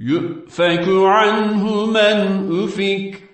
يؤفك عنه من أفك